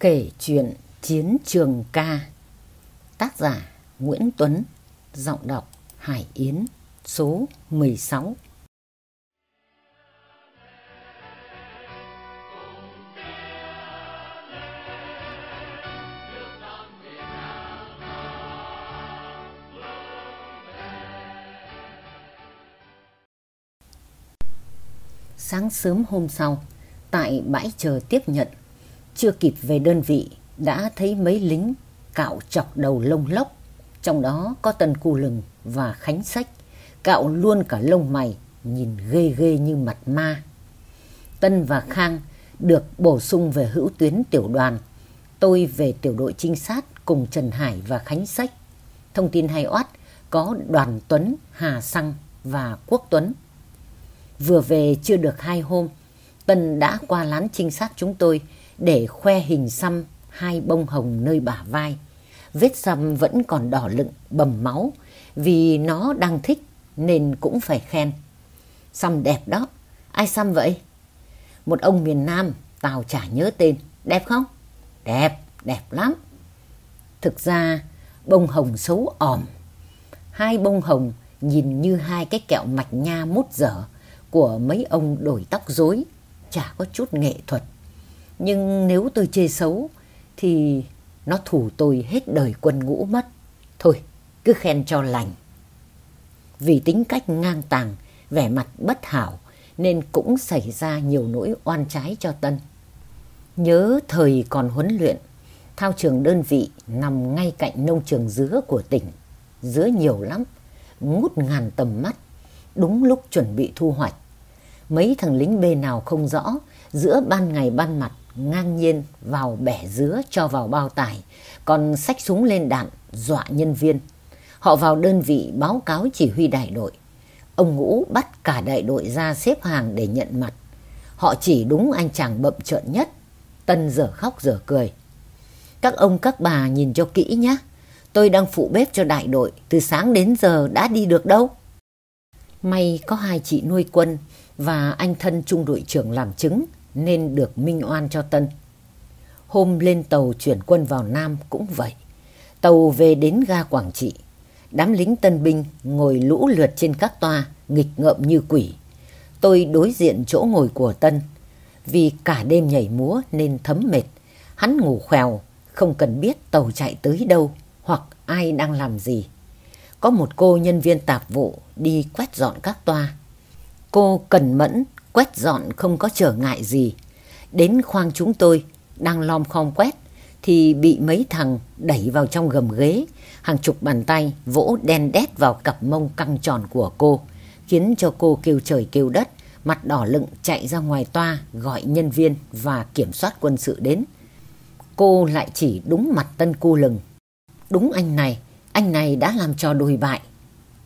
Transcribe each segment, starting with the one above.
Kể chuyện Chiến trường ca. Tác giả Nguyễn Tuấn. Giọng đọc Hải Yến. Số 16 Sáng sớm hôm sau, Tại bãi chờ tiếp nhận chưa kịp về đơn vị đã thấy mấy lính cạo chọc đầu lông lốc, trong đó có Tân Cù Lừng và Khánh Sách, cạo luôn cả lông mày, nhìn ghê ghê như mặt ma. Tân và Khang được bổ sung về hữu tuyến tiểu đoàn, tôi về tiểu đội trinh sát cùng Trần Hải và Khánh Sách. Thông tin hay oát có Đoàn Tuấn, Hà Xăng và Quốc Tuấn. Vừa về chưa được hai hôm, Tân đã qua lán trinh sát chúng tôi để khoe hình xăm hai bông hồng nơi bả vai. Vết xăm vẫn còn đỏ lựng, bầm máu vì nó đang thích nên cũng phải khen. Xăm đẹp đó, ai xăm vậy? Một ông miền Nam, tao chả nhớ tên, đẹp không? Đẹp, đẹp lắm. Thực ra bông hồng xấu ỏm. Hai bông hồng nhìn như hai cái kẹo mạch nha mút dở của mấy ông đổi tóc rối, chả có chút nghệ thuật. Nhưng nếu tôi chê xấu thì nó thủ tôi hết đời quân ngũ mất. Thôi, cứ khen cho lành. Vì tính cách ngang tàng, vẻ mặt bất hảo nên cũng xảy ra nhiều nỗi oan trái cho Tân. Nhớ thời còn huấn luyện, thao trường đơn vị nằm ngay cạnh nông trường dứa của tỉnh. Dứa nhiều lắm, ngút ngàn tầm mắt, đúng lúc chuẩn bị thu hoạch. Mấy thằng lính bê nào không rõ, giữa ban ngày ban mặt ngang nhiên vào bẻ dứa cho vào bao tải, còn xách súng lên đạn dọa nhân viên. Họ vào đơn vị báo cáo chỉ huy đại đội. Ông Ngũ bắt cả đại đội ra xếp hàng để nhận mặt. Họ chỉ đúng anh chàng bậm trợn nhất. Tân giờ khóc giờ cười. Các ông các bà nhìn cho kỹ nhé. Tôi đang phụ bếp cho đại đội, từ sáng đến giờ đã đi được đâu. May có hai chị nuôi quân và anh thân trung đội trưởng làm chứng nên được minh oan cho Tân. Hôm lên tàu chuyển quân vào Nam cũng vậy. Tàu về đến ga Quảng Trị. Đám lính tân binh ngồi lũ lượt trên các toa, nghịch ngợm như quỷ. Tôi đối diện chỗ ngồi của Tân. Vì cả đêm nhảy múa nên thấm mệt. Hắn ngủ khèo, không cần biết tàu chạy tới đâu hoặc ai đang làm gì. Có một cô nhân viên tạp vụ đi quét dọn các toa. Cô cần mẫn quét dọn không có trở ngại gì. Đến khoang chúng tôi, đang lom khom quét, thì bị mấy thằng đẩy vào trong gầm ghế, hàng chục bàn tay vỗ đen đét vào cặp mông căng tròn của cô, khiến cho cô kêu trời kêu đất, mặt đỏ lựng chạy ra ngoài toa gọi nhân viên và kiểm soát quân sự đến. Cô lại chỉ đúng mặt Tân cu lừng. Đúng anh này, anh này đã làm cho đồi bại.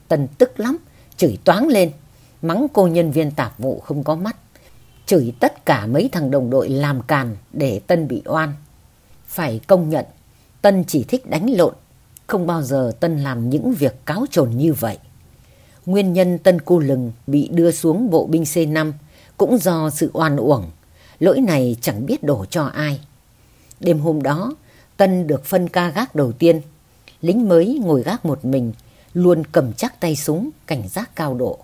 Tân tức lắm, chửi toáng lên mắng cô nhân viên tạp vụ không có mắt, chửi tất cả mấy thằng đồng đội làm càn để Tân bị oan. Phải công nhận, Tân chỉ thích đánh lộn, không bao giờ Tân làm những việc cáo trồn như vậy. Nguyên nhân Tân Cu Lừng bị đưa xuống bộ binh C5 cũng do sự oan uổng, lỗi này chẳng biết đổ cho ai. Đêm hôm đó, Tân được phân ca gác đầu tiên, lính mới ngồi gác một mình, luôn cầm chắc tay súng, cảnh giác cao độ.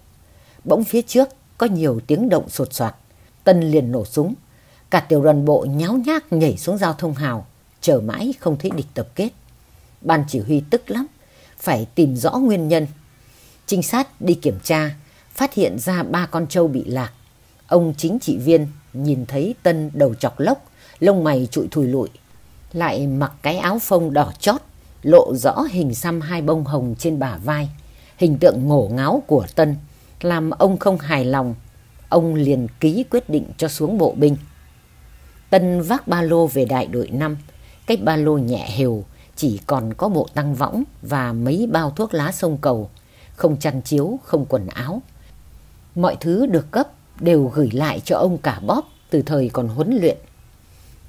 Bỗng phía trước có nhiều tiếng động sột soạt. Tân liền nổ súng. Cả tiểu đoàn bộ nháo nhác nhảy xuống giao thông hào. Chờ mãi không thấy địch tập kết. Ban chỉ huy tức lắm. Phải tìm rõ nguyên nhân. Trinh sát đi kiểm tra. Phát hiện ra ba con trâu bị lạc. Ông chính trị viên nhìn thấy Tân đầu chọc lốc. Lông mày trụi thùi lụi. Lại mặc cái áo phông đỏ chót. Lộ rõ hình xăm hai bông hồng trên bả vai. Hình tượng ngổ ngáo của Tân làm ông không hài lòng. Ông liền ký quyết định cho xuống bộ binh. Tân vác ba lô về đại đội 5. Cái ba lô nhẹ hều, chỉ còn có bộ tăng võng và mấy bao thuốc lá sông cầu. Không chăn chiếu, không quần áo. Mọi thứ được cấp đều gửi lại cho ông cả bóp từ thời còn huấn luyện.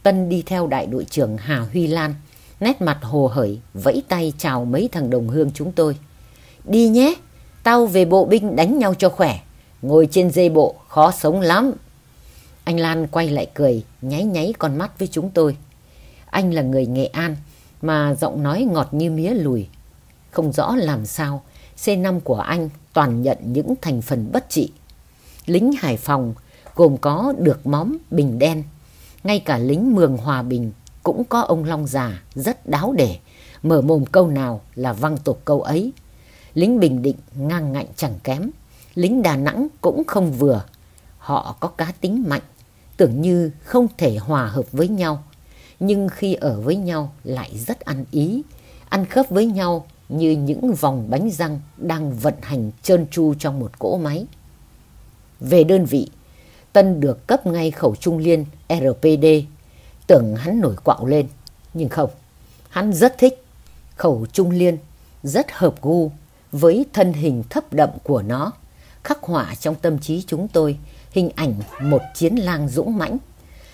Tân đi theo đại đội trưởng Hà Huy Lan, nét mặt hồ hởi, vẫy tay chào mấy thằng đồng hương chúng tôi. Đi nhé! Tao về bộ binh đánh nhau cho khỏe. Ngồi trên dây bộ khó sống lắm. Anh Lan quay lại cười, nháy nháy con mắt với chúng tôi. Anh là người Nghệ An mà giọng nói ngọt như mía lùi. Không rõ làm sao C5 của anh toàn nhận những thành phần bất trị. Lính Hải Phòng gồm có được móm bình đen. Ngay cả lính Mường Hòa Bình cũng có ông Long già rất đáo để. Mở mồm câu nào là văng tục câu ấy. Lính Bình Định ngang ngạnh chẳng kém. Lính Đà Nẵng cũng không vừa. Họ có cá tính mạnh, tưởng như không thể hòa hợp với nhau. Nhưng khi ở với nhau lại rất ăn ý, ăn khớp với nhau như những vòng bánh răng đang vận hành trơn tru trong một cỗ máy. Về đơn vị, Tân được cấp ngay khẩu trung liên RPD, tưởng hắn nổi quạo lên, nhưng không, hắn rất thích khẩu trung liên, rất hợp gu với thân hình thấp đậm của nó, khắc họa trong tâm trí chúng tôi hình ảnh một chiến lang dũng mãnh.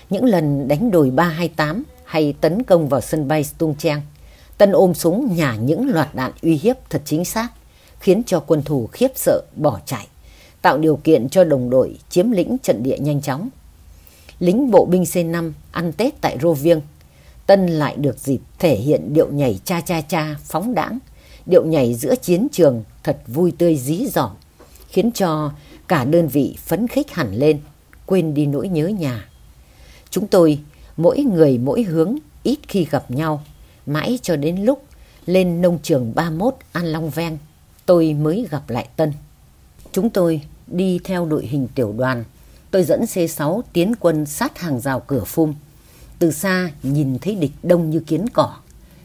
Những lần đánh đồi 328 hay tấn công vào sân bay Stung Trang, Tân ôm súng nhả những loạt đạn uy hiếp thật chính xác, khiến cho quân thù khiếp sợ bỏ chạy, tạo điều kiện cho đồng đội chiếm lĩnh trận địa nhanh chóng. Lính bộ binh C5 ăn Tết tại Rô Viêng, Tân lại được dịp thể hiện điệu nhảy cha cha cha phóng đãng, điệu nhảy giữa chiến trường thật vui tươi dí dỏm, khiến cho cả đơn vị phấn khích hẳn lên, quên đi nỗi nhớ nhà. Chúng tôi, mỗi người mỗi hướng, ít khi gặp nhau, mãi cho đến lúc lên nông trường 31 An Long Ven, tôi mới gặp lại Tân. Chúng tôi đi theo đội hình tiểu đoàn, tôi dẫn C6 tiến quân sát hàng rào cửa phum. Từ xa nhìn thấy địch đông như kiến cỏ.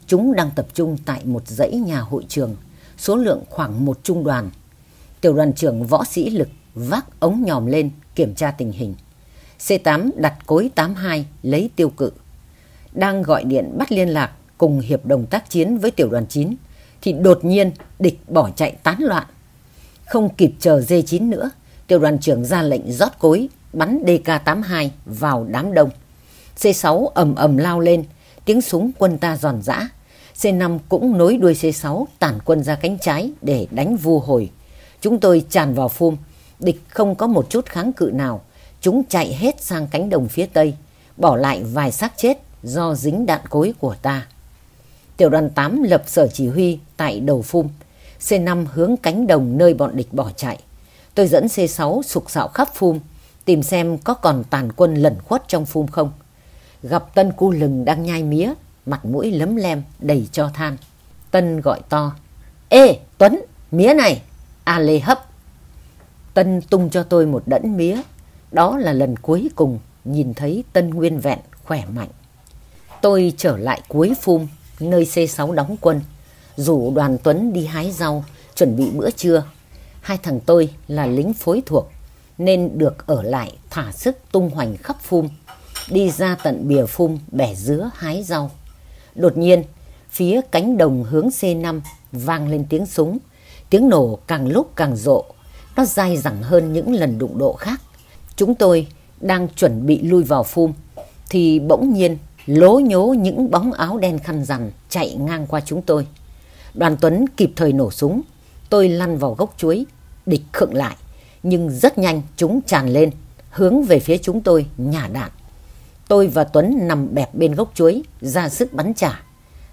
Chúng đang tập trung tại một dãy nhà hội trường, số lượng khoảng một trung đoàn. Tiểu đoàn trưởng võ sĩ lực vác ống nhòm lên kiểm tra tình hình. C8 đặt cối 82 lấy tiêu cự. Đang gọi điện bắt liên lạc cùng hiệp đồng tác chiến với tiểu đoàn 9 thì đột nhiên địch bỏ chạy tán loạn. Không kịp chờ D9 nữa, tiểu đoàn trưởng ra lệnh rót cối bắn DK82 vào đám đông. C6 ầm ầm lao lên, tiếng súng quân ta giòn giã. C5 cũng nối đuôi C6 tản quân ra cánh trái để đánh vu hồi. Chúng tôi tràn vào phum, địch không có một chút kháng cự nào. Chúng chạy hết sang cánh đồng phía tây, bỏ lại vài xác chết do dính đạn cối của ta. Tiểu đoàn 8 lập sở chỉ huy tại đầu phum. C5 hướng cánh đồng nơi bọn địch bỏ chạy. Tôi dẫn C6 sục sạo khắp phum, tìm xem có còn tàn quân lẩn khuất trong phum không. Gặp Tân cu lừng đang nhai mía, mặt mũi lấm lem đầy cho than. Tân gọi to. Ê, Tuấn, mía này. A Lê hấp. Tân tung cho tôi một đẫn mía. Đó là lần cuối cùng nhìn thấy Tân nguyên vẹn, khỏe mạnh. Tôi trở lại cuối phum, nơi C6 đóng quân. Rủ đoàn Tuấn đi hái rau, chuẩn bị bữa trưa. Hai thằng tôi là lính phối thuộc, nên được ở lại thả sức tung hoành khắp phum. Đi ra tận bìa phum, bẻ dứa, hái rau. Đột nhiên, phía cánh đồng hướng C5 vang lên tiếng súng. Tiếng nổ càng lúc càng rộ, nó dai dẳng hơn những lần đụng độ khác. Chúng tôi đang chuẩn bị lui vào phum, thì bỗng nhiên lố nhố những bóng áo đen khăn rằn chạy ngang qua chúng tôi. Đoàn Tuấn kịp thời nổ súng, tôi lăn vào gốc chuối, địch khựng lại, nhưng rất nhanh chúng tràn lên, hướng về phía chúng tôi nhả đạn. Tôi và Tuấn nằm bẹp bên gốc chuối, ra sức bắn trả.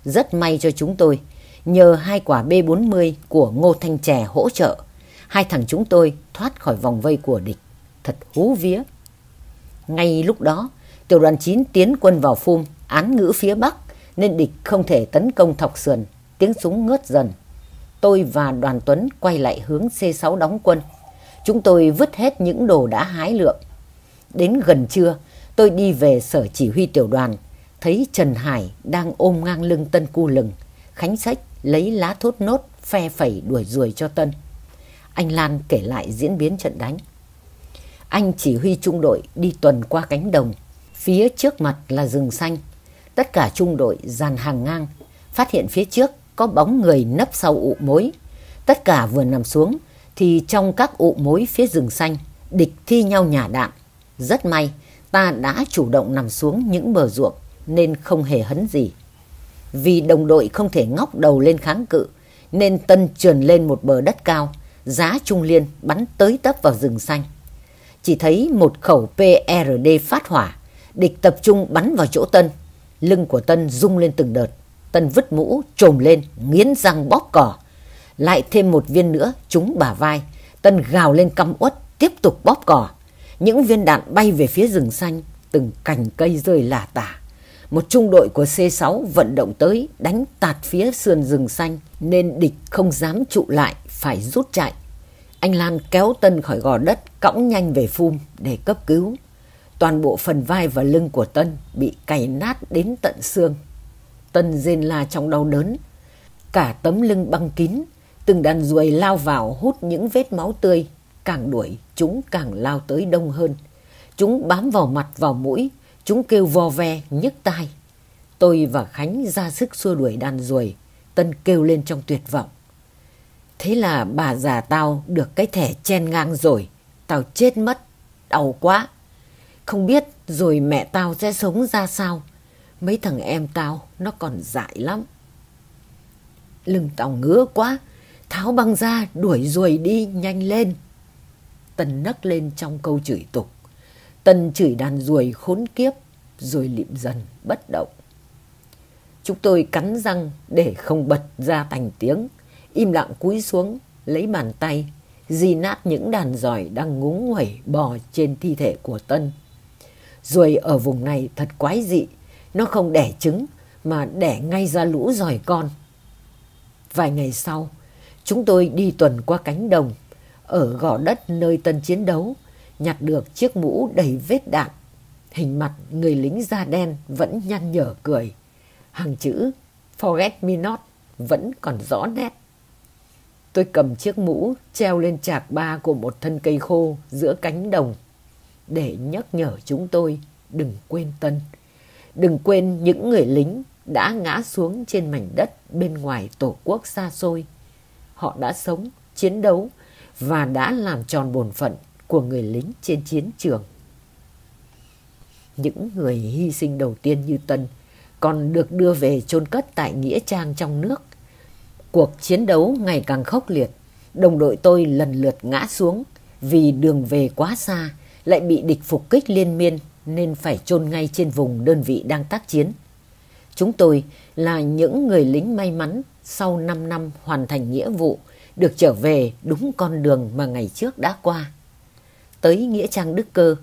Rất may cho chúng tôi, nhờ hai quả B40 của Ngô Thanh Trè hỗ trợ, hai thằng chúng tôi thoát khỏi vòng vây của địch. Thật hú vía. Ngay lúc đó, tiểu đoàn 9 tiến quân vào phum, án ngữ phía Bắc, nên địch không thể tấn công thọc sườn, tiếng súng ngớt dần. Tôi và đoàn Tuấn quay lại hướng C6 đóng quân. Chúng tôi vứt hết những đồ đã hái lượm. Đến gần trưa, tôi đi về sở chỉ huy tiểu đoàn, thấy Trần Hải đang ôm ngang lưng Tân Cu Lừng. Khánh Sách lấy lá thốt nốt phe phẩy đuổi ruồi cho Tân. Anh Lan kể lại diễn biến trận đánh. Anh chỉ huy trung đội đi tuần qua cánh đồng. Phía trước mặt là rừng xanh. Tất cả trung đội dàn hàng ngang. Phát hiện phía trước có bóng người nấp sau ụ mối. Tất cả vừa nằm xuống thì trong các ụ mối phía rừng xanh địch thi nhau nhả đạn. Rất may ta đã chủ động nằm xuống những bờ ruộng nên không hề hấn gì. Vì đồng đội không thể ngóc đầu lên kháng cự nên Tân trườn lên một bờ đất cao giá trung liên bắn tới tấp vào rừng xanh. Chỉ thấy một khẩu PRD phát hỏa, địch tập trung bắn vào chỗ Tân. Lưng của Tân rung lên từng đợt. Tân vứt mũ, trồm lên, nghiến răng bóp cỏ. Lại thêm một viên nữa, trúng bả vai. Tân gào lên căm uất, tiếp tục bóp cỏ. Những viên đạn bay về phía rừng xanh, từng cành cây rơi lả tả. Một trung đội của C6 vận động tới đánh tạt phía sườn rừng xanh nên địch không dám trụ lại, phải rút chạy. Anh Lan kéo Tân khỏi gò đất, cõng nhanh về phum để cấp cứu. Toàn bộ phần vai và lưng của Tân bị cày nát đến tận xương. Tân rên la trong đau đớn. Cả tấm lưng băng kín, từng đàn ruồi lao vào hút những vết máu tươi. Càng đuổi, chúng càng lao tới đông hơn. Chúng bám vào mặt vào mũi, chúng kêu vo ve, nhức tai. Tôi và Khánh ra sức xua đuổi đàn ruồi. Tân kêu lên trong tuyệt vọng. Thế là bà già tao được cái thẻ chen ngang rồi. Tao chết mất. Đau quá. Không biết rồi mẹ tao sẽ sống ra sao. Mấy thằng em tao nó còn dại lắm. Lưng tao ngứa quá. Tháo băng ra đuổi ruồi đi nhanh lên. Tân nấc lên trong câu chửi tục. Tân chửi đàn ruồi khốn kiếp rồi lịm dần bất động. Chúng tôi cắn răng để không bật ra thành tiếng im lặng cúi xuống, lấy bàn tay, di nát những đàn giỏi đang ngúng nguẩy bò trên thi thể của Tân. Ruồi ở vùng này thật quái dị, nó không đẻ trứng mà đẻ ngay ra lũ giỏi con. Vài ngày sau, chúng tôi đi tuần qua cánh đồng, ở gò đất nơi Tân chiến đấu, nhặt được chiếc mũ đầy vết đạn. Hình mặt người lính da đen vẫn nhăn nhở cười. Hàng chữ Forget Me Not vẫn còn rõ nét. Tôi cầm chiếc mũ treo lên chạc ba của một thân cây khô giữa cánh đồng để nhắc nhở chúng tôi đừng quên Tân. Đừng quên những người lính đã ngã xuống trên mảnh đất bên ngoài tổ quốc xa xôi. Họ đã sống, chiến đấu và đã làm tròn bổn phận của người lính trên chiến trường. Những người hy sinh đầu tiên như Tân còn được đưa về chôn cất tại Nghĩa Trang trong nước Cuộc chiến đấu ngày càng khốc liệt, đồng đội tôi lần lượt ngã xuống vì đường về quá xa, lại bị địch phục kích liên miên nên phải chôn ngay trên vùng đơn vị đang tác chiến. Chúng tôi là những người lính may mắn sau 5 năm hoàn thành nghĩa vụ, được trở về đúng con đường mà ngày trước đã qua. Tới Nghĩa Trang Đức Cơ,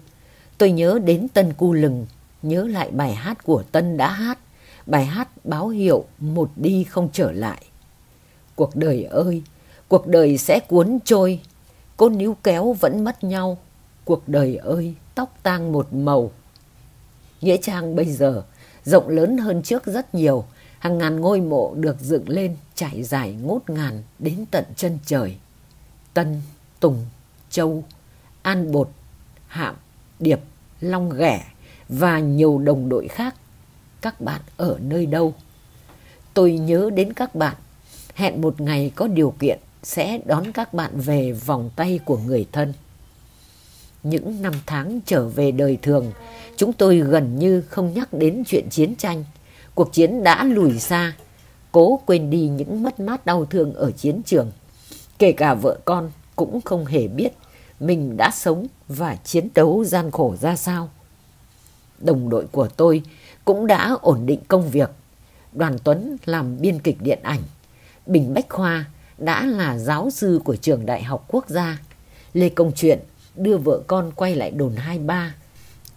tôi nhớ đến Tân Cu Lừng, nhớ lại bài hát của Tân đã hát, bài hát báo hiệu một đi không trở lại. Cuộc đời ơi, cuộc đời sẽ cuốn trôi, cô níu kéo vẫn mất nhau. Cuộc đời ơi, tóc tang một màu. Nghĩa trang bây giờ rộng lớn hơn trước rất nhiều, hàng ngàn ngôi mộ được dựng lên trải dài ngút ngàn đến tận chân trời. Tân, Tùng, Châu, An Bột, Hạm, Điệp, Long Ghẻ và nhiều đồng đội khác. Các bạn ở nơi đâu? Tôi nhớ đến các bạn hẹn một ngày có điều kiện sẽ đón các bạn về vòng tay của người thân. Những năm tháng trở về đời thường, chúng tôi gần như không nhắc đến chuyện chiến tranh. Cuộc chiến đã lùi xa, cố quên đi những mất mát đau thương ở chiến trường. Kể cả vợ con cũng không hề biết mình đã sống và chiến đấu gian khổ ra sao. Đồng đội của tôi cũng đã ổn định công việc. Đoàn Tuấn làm biên kịch điện ảnh Bình Bách Khoa đã là giáo sư của trường Đại học Quốc gia. Lê Công Chuyện đưa vợ con quay lại đồn 23.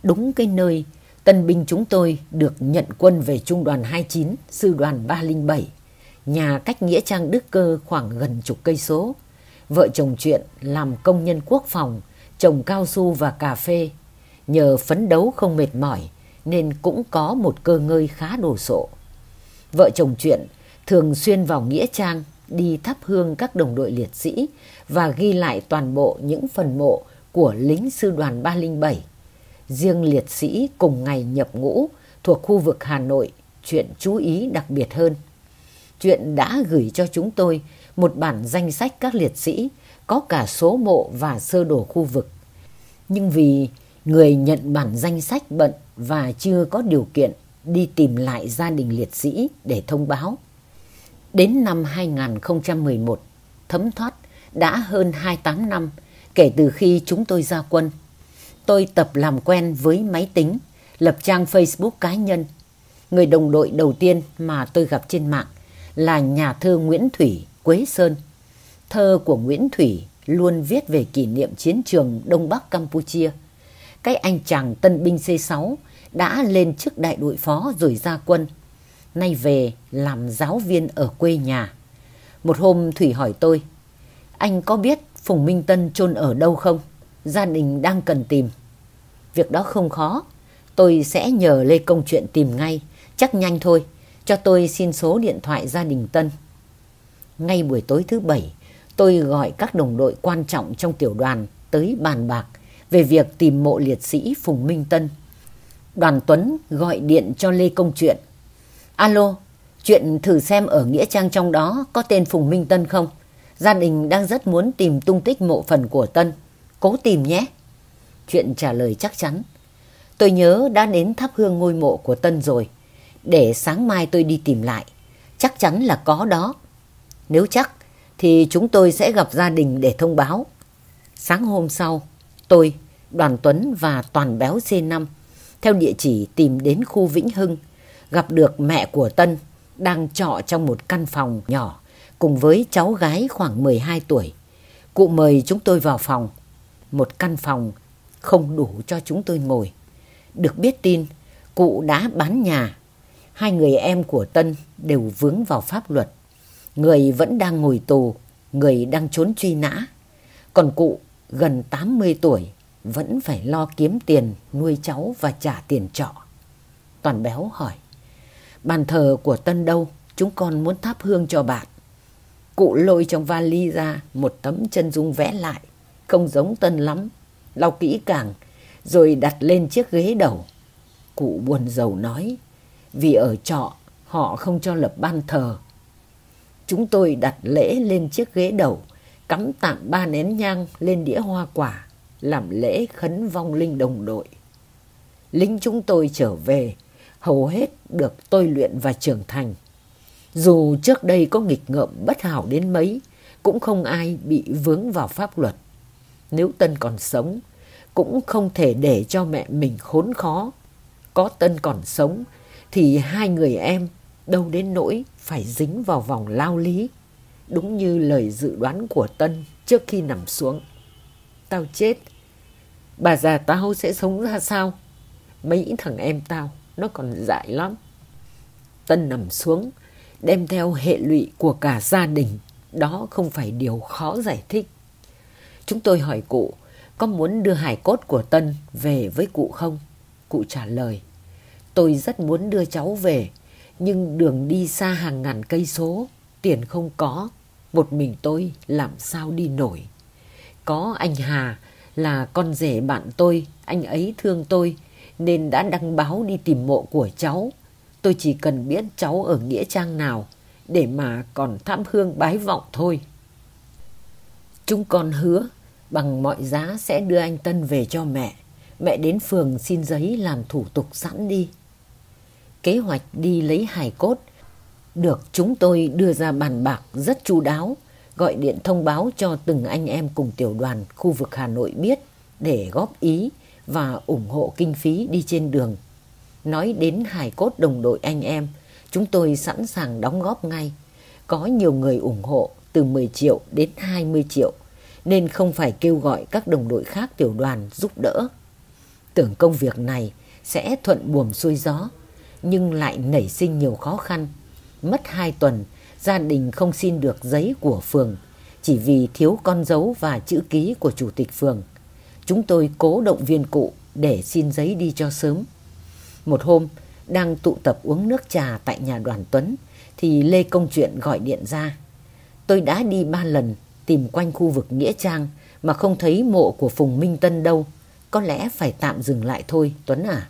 Đúng cái nơi tân binh chúng tôi được nhận quân về trung đoàn 29, sư đoàn 307. Nhà cách Nghĩa Trang Đức Cơ khoảng gần chục cây số. Vợ chồng chuyện làm công nhân quốc phòng, trồng cao su và cà phê. Nhờ phấn đấu không mệt mỏi nên cũng có một cơ ngơi khá đồ sộ. Vợ chồng chuyện thường xuyên vào Nghĩa Trang đi thắp hương các đồng đội liệt sĩ và ghi lại toàn bộ những phần mộ của lính sư đoàn 307. Riêng liệt sĩ cùng ngày nhập ngũ thuộc khu vực Hà Nội, chuyện chú ý đặc biệt hơn. Chuyện đã gửi cho chúng tôi một bản danh sách các liệt sĩ có cả số mộ và sơ đồ khu vực. Nhưng vì người nhận bản danh sách bận và chưa có điều kiện đi tìm lại gia đình liệt sĩ để thông báo Đến năm 2011, thấm thoát đã hơn 28 năm kể từ khi chúng tôi ra quân. Tôi tập làm quen với máy tính, lập trang Facebook cá nhân. Người đồng đội đầu tiên mà tôi gặp trên mạng là nhà thơ Nguyễn Thủy Quế Sơn. Thơ của Nguyễn Thủy luôn viết về kỷ niệm chiến trường Đông Bắc Campuchia. Cái anh chàng tân binh C6 đã lên chức đại đội phó rồi ra quân. Nay về làm giáo viên ở quê nhà. Một hôm Thủy hỏi tôi, anh có biết Phùng Minh Tân chôn ở đâu không? Gia đình đang cần tìm. Việc đó không khó. Tôi sẽ nhờ Lê Công Chuyện tìm ngay. Chắc nhanh thôi. Cho tôi xin số điện thoại gia đình Tân. Ngay buổi tối thứ bảy, tôi gọi các đồng đội quan trọng trong tiểu đoàn tới bàn bạc về việc tìm mộ liệt sĩ Phùng Minh Tân. Đoàn Tuấn gọi điện cho Lê Công Chuyện. Alo, chuyện thử xem ở Nghĩa Trang trong đó có tên Phùng Minh Tân không? Gia đình đang rất muốn tìm tung tích mộ phần của Tân. Cố tìm nhé. Chuyện trả lời chắc chắn. Tôi nhớ đã đến thắp hương ngôi mộ của Tân rồi. Để sáng mai tôi đi tìm lại. Chắc chắn là có đó. Nếu chắc thì chúng tôi sẽ gặp gia đình để thông báo. Sáng hôm sau, tôi, Đoàn Tuấn và Toàn Béo C5 theo địa chỉ tìm đến khu Vĩnh Hưng, gặp được mẹ của Tân đang trọ trong một căn phòng nhỏ cùng với cháu gái khoảng 12 tuổi. Cụ mời chúng tôi vào phòng. Một căn phòng không đủ cho chúng tôi ngồi. Được biết tin, cụ đã bán nhà. Hai người em của Tân đều vướng vào pháp luật. Người vẫn đang ngồi tù, người đang trốn truy nã. Còn cụ gần 80 tuổi vẫn phải lo kiếm tiền nuôi cháu và trả tiền trọ. Toàn béo hỏi, bàn thờ của Tân đâu? Chúng con muốn thắp hương cho bạn. Cụ lôi trong vali ra một tấm chân dung vẽ lại, không giống Tân lắm, lau kỹ càng, rồi đặt lên chiếc ghế đầu. Cụ buồn rầu nói, vì ở trọ họ không cho lập ban thờ. Chúng tôi đặt lễ lên chiếc ghế đầu, cắm tạm ba nén nhang lên đĩa hoa quả, làm lễ khấn vong linh đồng đội. Lính chúng tôi trở về, hầu hết được tôi luyện và trưởng thành. Dù trước đây có nghịch ngợm bất hảo đến mấy, cũng không ai bị vướng vào pháp luật. Nếu Tân còn sống, cũng không thể để cho mẹ mình khốn khó. Có Tân còn sống, thì hai người em đâu đến nỗi phải dính vào vòng lao lý. Đúng như lời dự đoán của Tân trước khi nằm xuống. Tao chết. Bà già tao sẽ sống ra sao? Mấy thằng em tao, nó còn dại lắm. Tân nằm xuống, đem theo hệ lụy của cả gia đình. Đó không phải điều khó giải thích. Chúng tôi hỏi cụ, có muốn đưa hải cốt của Tân về với cụ không? Cụ trả lời, tôi rất muốn đưa cháu về, nhưng đường đi xa hàng ngàn cây số, tiền không có, một mình tôi làm sao đi nổi. Có anh Hà là con rể bạn tôi, anh ấy thương tôi, nên đã đăng báo đi tìm mộ của cháu. Tôi chỉ cần biết cháu ở nghĩa trang nào để mà còn thăm hương bái vọng thôi. Chúng con hứa bằng mọi giá sẽ đưa anh Tân về cho mẹ. Mẹ đến phường xin giấy làm thủ tục sẵn đi. Kế hoạch đi lấy hài cốt được chúng tôi đưa ra bàn bạc rất chu đáo, gọi điện thông báo cho từng anh em cùng tiểu đoàn khu vực Hà Nội biết để góp ý và ủng hộ kinh phí đi trên đường. Nói đến hài cốt đồng đội anh em, chúng tôi sẵn sàng đóng góp ngay. Có nhiều người ủng hộ từ 10 triệu đến 20 triệu, nên không phải kêu gọi các đồng đội khác tiểu đoàn giúp đỡ. Tưởng công việc này sẽ thuận buồm xuôi gió, nhưng lại nảy sinh nhiều khó khăn. Mất hai tuần, gia đình không xin được giấy của phường, chỉ vì thiếu con dấu và chữ ký của chủ tịch phường. Chúng tôi cố động viên cụ để xin giấy đi cho sớm. Một hôm, đang tụ tập uống nước trà tại nhà đoàn Tuấn, thì Lê Công Chuyện gọi điện ra. Tôi đã đi ba lần tìm quanh khu vực Nghĩa Trang mà không thấy mộ của Phùng Minh Tân đâu. Có lẽ phải tạm dừng lại thôi, Tuấn à.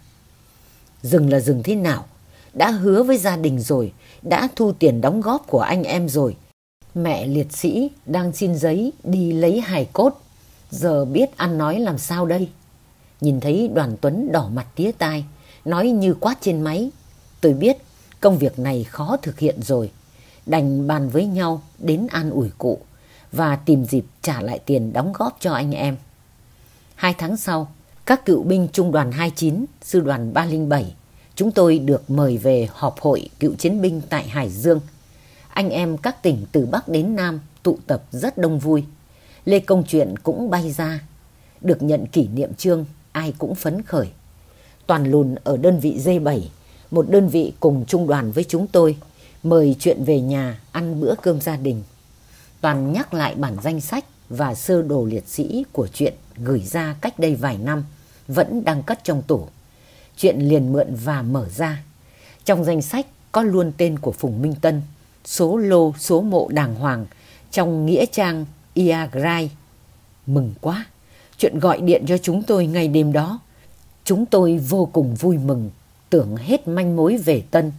Dừng là dừng thế nào? Đã hứa với gia đình rồi, đã thu tiền đóng góp của anh em rồi. Mẹ liệt sĩ đang xin giấy đi lấy hài cốt. Giờ biết ăn nói làm sao đây? Nhìn thấy đoàn Tuấn đỏ mặt tía tai, nói như quát trên máy. Tôi biết công việc này khó thực hiện rồi. Đành bàn với nhau đến an ủi cụ và tìm dịp trả lại tiền đóng góp cho anh em. Hai tháng sau, các cựu binh trung đoàn 29, sư đoàn 307 chúng tôi được mời về họp hội cựu chiến binh tại Hải Dương. Anh em các tỉnh từ Bắc đến Nam tụ tập rất đông vui. Lê Công chuyện cũng bay ra, được nhận kỷ niệm trương, ai cũng phấn khởi. Toàn lùn ở đơn vị D7, một đơn vị cùng trung đoàn với chúng tôi, mời chuyện về nhà ăn bữa cơm gia đình. Toàn nhắc lại bản danh sách và sơ đồ liệt sĩ của chuyện gửi ra cách đây vài năm, vẫn đang cất trong tủ. Chuyện liền mượn và mở ra. Trong danh sách có luôn tên của Phùng Minh Tân, số lô, số mộ đàng hoàng, trong nghĩa trang Iagrai. Mừng quá! Chuyện gọi điện cho chúng tôi ngày đêm đó. Chúng tôi vô cùng vui mừng, tưởng hết manh mối về Tân.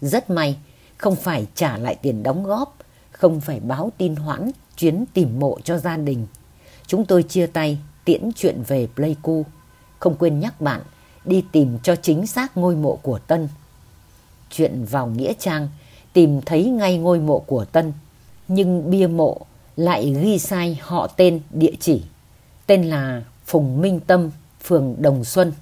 Rất may, không phải trả lại tiền đóng góp, không phải báo tin hoãn chuyến tìm mộ cho gia đình. Chúng tôi chia tay tiễn chuyện về Pleiku. Không quên nhắc bạn đi tìm cho chính xác ngôi mộ của Tân. Chuyện vào Nghĩa Trang tìm thấy ngay ngôi mộ của Tân. Nhưng bia mộ lại ghi sai họ tên địa chỉ. Tên là Phùng Minh Tâm, phường Đồng Xuân.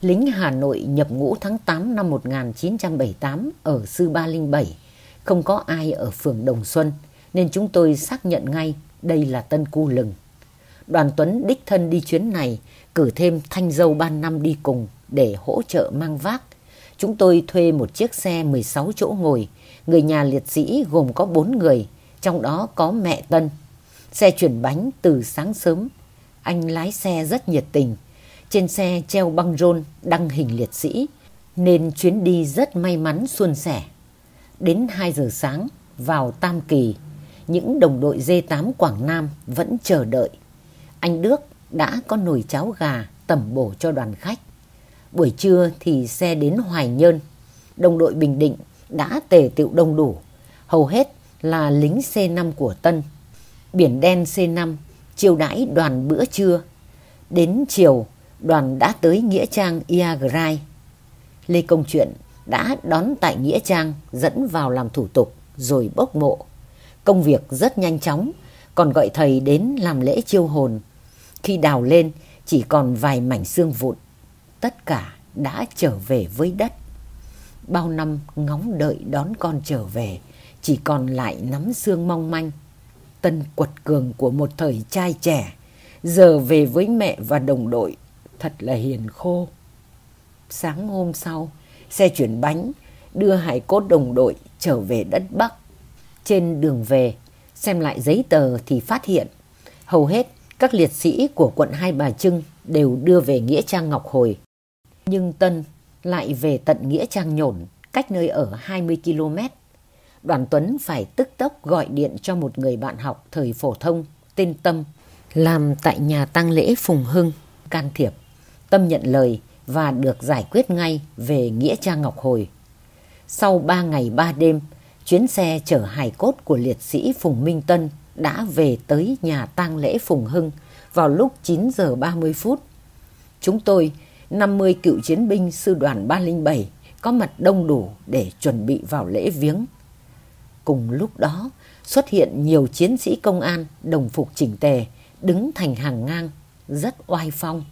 Lính Hà Nội nhập ngũ tháng 8 năm 1978 ở Sư 307. Không có ai ở phường Đồng Xuân nên chúng tôi xác nhận ngay đây là Tân Cu Lừng. Đoàn Tuấn đích thân đi chuyến này, cử thêm thanh dâu ban năm đi cùng để hỗ trợ mang vác. Chúng tôi thuê một chiếc xe 16 chỗ ngồi, người nhà liệt sĩ gồm có 4 người, trong đó có mẹ Tân. Xe chuyển bánh từ sáng sớm, anh lái xe rất nhiệt tình. Trên xe treo băng rôn đăng hình liệt sĩ, nên chuyến đi rất may mắn suôn sẻ. Đến 2 giờ sáng, vào Tam Kỳ, những đồng đội D8 Quảng Nam vẫn chờ đợi. Anh Đức đã có nồi cháo gà tẩm bổ cho đoàn khách. Buổi trưa thì xe đến Hoài Nhơn. Đồng đội Bình Định đã tề tựu đông đủ. Hầu hết là lính C5 của Tân. Biển đen C5 chiêu đãi đoàn bữa trưa. Đến chiều, đoàn đã tới Nghĩa Trang Iagrai. Lê Công chuyện đã đón tại Nghĩa Trang dẫn vào làm thủ tục rồi bốc mộ. Công việc rất nhanh chóng, còn gọi thầy đến làm lễ chiêu hồn. Khi đào lên chỉ còn vài mảnh xương vụn. Tất cả đã trở về với đất. Bao năm ngóng đợi đón con trở về, chỉ còn lại nắm xương mong manh. Tân quật cường của một thời trai trẻ, giờ về với mẹ và đồng đội, thật là hiền khô. Sáng hôm sau, xe chuyển bánh đưa hải cốt đồng đội trở về đất Bắc. Trên đường về, xem lại giấy tờ thì phát hiện hầu hết các liệt sĩ của quận Hai Bà Trưng đều đưa về Nghĩa Trang Ngọc Hồi. Nhưng Tân lại về tận Nghĩa Trang Nhổn, cách nơi ở 20 km. Đoàn Tuấn phải tức tốc gọi điện cho một người bạn học thời phổ thông tên Tâm, làm tại nhà tang lễ Phùng Hưng, can thiệp. Tâm nhận lời và được giải quyết ngay về Nghĩa Trang Ngọc Hồi. Sau 3 ngày 3 đêm, chuyến xe chở hài cốt của liệt sĩ Phùng Minh Tân đã về tới nhà tang lễ Phùng Hưng vào lúc 9 giờ 30 phút. Chúng tôi, 50 cựu chiến binh sư đoàn 307, có mặt đông đủ để chuẩn bị vào lễ viếng. Cùng lúc đó, xuất hiện nhiều chiến sĩ công an đồng phục chỉnh tề, đứng thành hàng ngang, rất oai phong.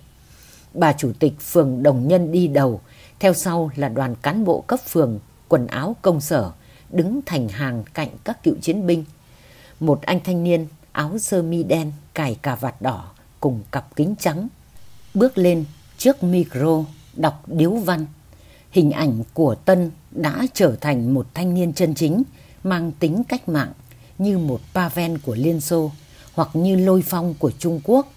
Bà chủ tịch phường Đồng Nhân đi đầu, theo sau là đoàn cán bộ cấp phường, quần áo công sở, đứng thành hàng cạnh các cựu chiến binh. Một anh thanh niên áo sơ mi đen cài cà vạt đỏ cùng cặp kính trắng. Bước lên trước micro đọc điếu văn. Hình ảnh của Tân đã trở thành một thanh niên chân chính, mang tính cách mạng như một Pavel của Liên Xô hoặc như Lôi Phong của Trung Quốc.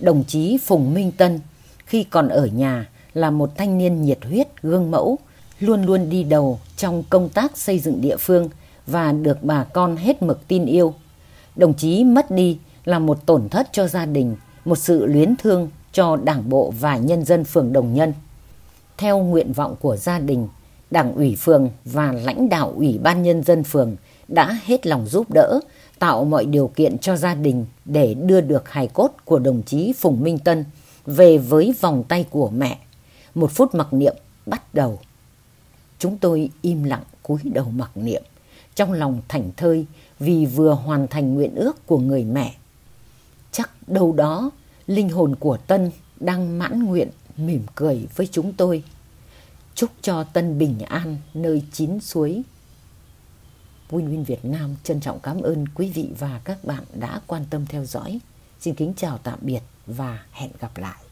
Đồng chí Phùng Minh Tân khi còn ở nhà là một thanh niên nhiệt huyết gương mẫu, luôn luôn đi đầu trong công tác xây dựng địa phương và được bà con hết mực tin yêu. Đồng chí mất đi là một tổn thất cho gia đình, một sự luyến thương cho đảng bộ và nhân dân phường Đồng Nhân. Theo nguyện vọng của gia đình, đảng ủy phường và lãnh đạo ủy ban nhân dân phường đã hết lòng giúp đỡ, tạo mọi điều kiện cho gia đình để đưa được hài cốt của đồng chí Phùng Minh Tân về với vòng tay của mẹ. Một phút mặc niệm bắt đầu. Chúng tôi im lặng cúi đầu mặc niệm, trong lòng thảnh thơi vì vừa hoàn thành nguyện ước của người mẹ. Chắc đâu đó, linh hồn của Tân đang mãn nguyện mỉm cười với chúng tôi. chúc cho Tân bình an nơi chín suối. Win Win Việt Nam trân trọng cảm ơn quý vị và các bạn đã quan tâm theo dõi. Xin kính chào tạm biệt và hẹn gặp lại.